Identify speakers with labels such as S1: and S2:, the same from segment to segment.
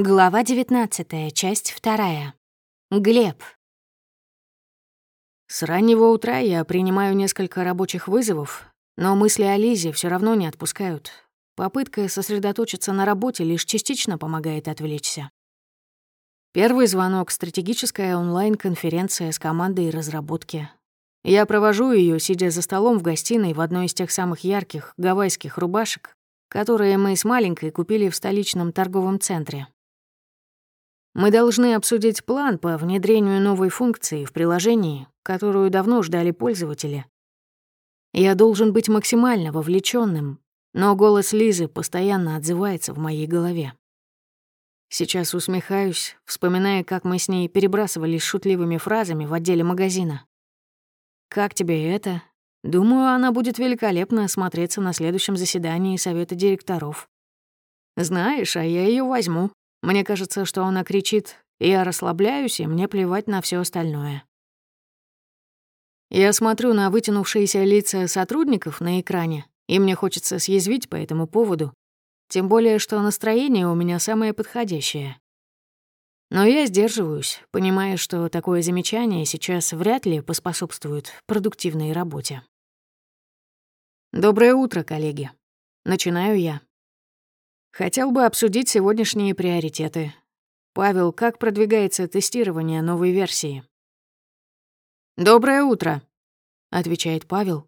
S1: Глава 19, часть 2. Глеб.
S2: С раннего утра я принимаю несколько рабочих вызовов, но мысли о Лизе все равно не отпускают. Попытка сосредоточиться на работе лишь частично помогает отвлечься. Первый звонок — стратегическая онлайн-конференция с командой разработки. Я провожу ее, сидя за столом в гостиной в одной из тех самых ярких гавайских рубашек, которые мы с маленькой купили в столичном торговом центре. Мы должны обсудить план по внедрению новой функции в приложении, которую давно ждали пользователи. Я должен быть максимально вовлеченным, но голос Лизы постоянно отзывается в моей голове. Сейчас усмехаюсь, вспоминая, как мы с ней перебрасывались шутливыми фразами в отделе магазина. «Как тебе это?» Думаю, она будет великолепно смотреться на следующем заседании Совета директоров. Знаешь, а я ее возьму. Мне кажется, что она кричит «Я расслабляюсь, и мне плевать на все остальное». Я смотрю на вытянувшиеся лица сотрудников на экране, и мне хочется съязвить по этому поводу. Тем более, что настроение у меня самое подходящее. Но я сдерживаюсь, понимая, что такое замечание сейчас вряд ли поспособствует продуктивной работе. «Доброе утро, коллеги. Начинаю я. Хотел бы обсудить сегодняшние приоритеты. Павел, как продвигается тестирование новой версии? «Доброе утро», — отвечает Павел.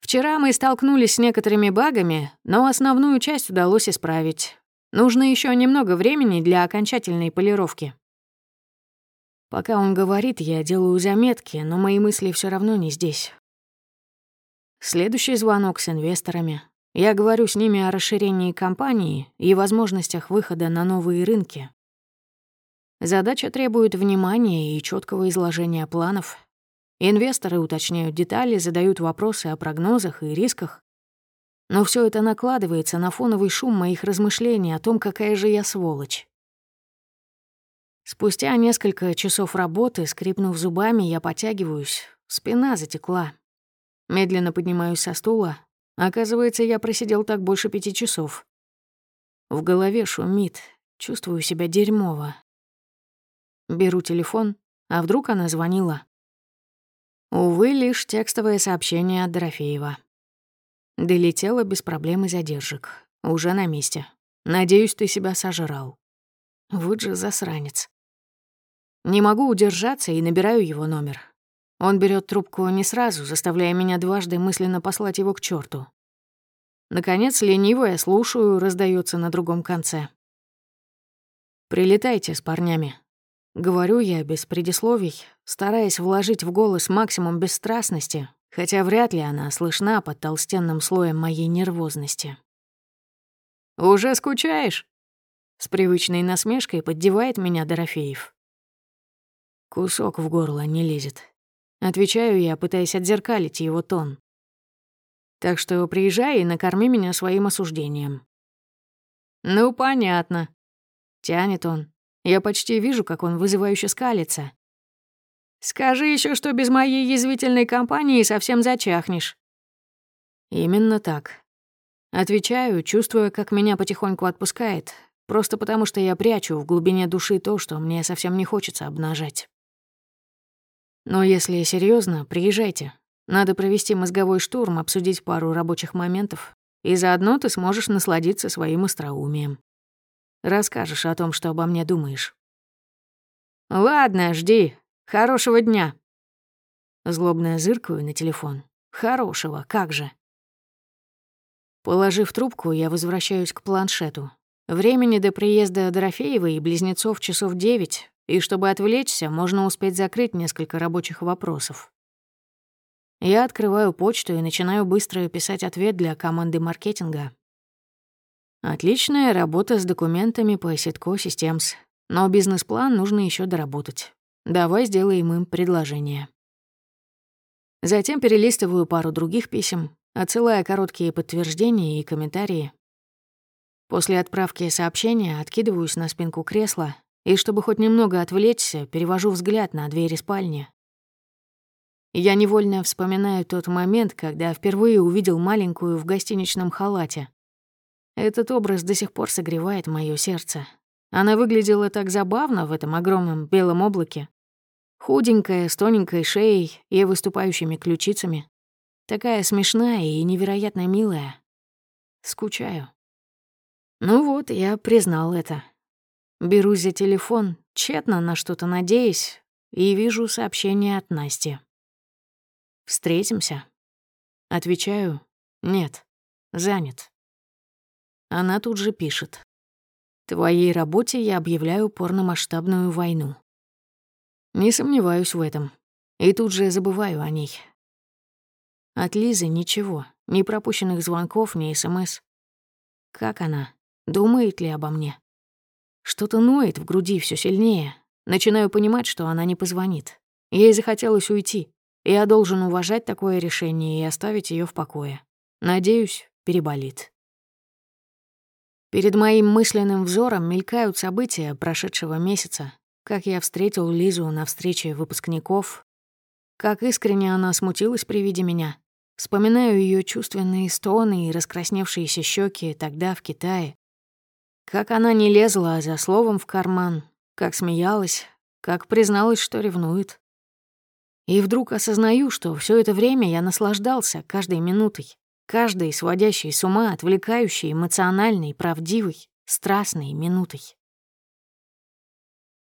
S2: «Вчера мы столкнулись с некоторыми багами, но основную часть удалось исправить. Нужно еще немного времени для окончательной полировки». Пока он говорит, я делаю заметки, но мои мысли все равно не здесь. Следующий звонок с инвесторами. Я говорю с ними о расширении компании и возможностях выхода на новые рынки. Задача требует внимания и четкого изложения планов. Инвесторы уточняют детали, задают вопросы о прогнозах и рисках. Но все это накладывается на фоновый шум моих размышлений о том, какая же я сволочь. Спустя несколько часов работы, скрипнув зубами, я потягиваюсь, спина затекла. Медленно поднимаюсь со стула, Оказывается, я просидел так больше пяти часов. В голове шумит, чувствую себя дерьмово. Беру телефон, а вдруг она звонила. Увы, лишь текстовое сообщение от Дорофеева. Долетела без проблем и задержек. Уже на месте. Надеюсь, ты себя сожрал. Вот же засранец. Не могу удержаться и набираю его номер. Он берет трубку не сразу, заставляя меня дважды мысленно послать его к черту. Наконец, лениво я слушаю, раздается на другом конце. «Прилетайте с парнями», — говорю я без предисловий, стараясь вложить в голос максимум бесстрастности, хотя вряд ли она слышна под толстенным слоем моей нервозности. «Уже скучаешь?» С привычной насмешкой поддевает меня Дорофеев. Кусок в горло не лезет. Отвечаю я, пытаясь отзеркалить его тон. Так что приезжай и накорми меня своим осуждением. Ну, понятно. Тянет он. Я почти вижу, как он вызывающе скалится. Скажи еще, что без моей язвительной компании совсем зачахнешь. Именно так. Отвечаю, чувствуя, как меня потихоньку отпускает, просто потому что я прячу в глубине души то, что мне совсем не хочется обнажать. Но если серьезно, приезжайте. Надо провести мозговой штурм, обсудить пару рабочих моментов, и заодно ты сможешь насладиться своим остроумием. Расскажешь о том, что обо мне думаешь. Ладно, жди. Хорошего дня. Злобная зыркаю на телефон. Хорошего, как же. Положив трубку, я возвращаюсь к планшету. Времени до приезда Дорофеева и близнецов часов девять, и чтобы отвлечься, можно успеть закрыть несколько рабочих вопросов. Я открываю почту и начинаю быстро писать ответ для команды маркетинга. Отличная работа с документами по Ситко Systems, но бизнес-план нужно еще доработать. Давай сделаем им предложение. Затем перелистываю пару других писем, отсылая короткие подтверждения и комментарии. После отправки сообщения откидываюсь на спинку кресла и, чтобы хоть немного отвлечься, перевожу взгляд на двери спальни. Я невольно вспоминаю тот момент, когда впервые увидел маленькую в гостиничном халате. Этот образ до сих пор согревает моё сердце. Она выглядела так забавно в этом огромном белом облаке. Худенькая, с тоненькой шеей и выступающими ключицами. Такая смешная и невероятно милая. Скучаю. Ну вот, я признал это. Берусь за телефон, тщетно на что-то надеясь, и вижу сообщение от Насти. «Встретимся?» Отвечаю «Нет, занят». Она тут же пишет. «Твоей работе я объявляю порномасштабную войну». Не сомневаюсь в этом. И тут же забываю о ней. От Лизы ничего, ни пропущенных звонков, ни СМС. Как она? Думает ли обо мне? Что-то ноет в груди все сильнее. Начинаю понимать, что она не позвонит. Ей захотелось уйти. Я должен уважать такое решение и оставить ее в покое. Надеюсь, переболит. Перед моим мысленным взором мелькают события прошедшего месяца, как я встретил Лизу на встрече выпускников, как искренне она смутилась при виде меня. Вспоминаю ее чувственные стоны и раскрасневшиеся щеки тогда в Китае. Как она не лезла за словом в карман, как смеялась, как призналась, что ревнует. И вдруг осознаю, что все это время я наслаждался каждой минутой, каждой сводящей с ума, отвлекающей, эмоциональной, правдивой, страстной минутой.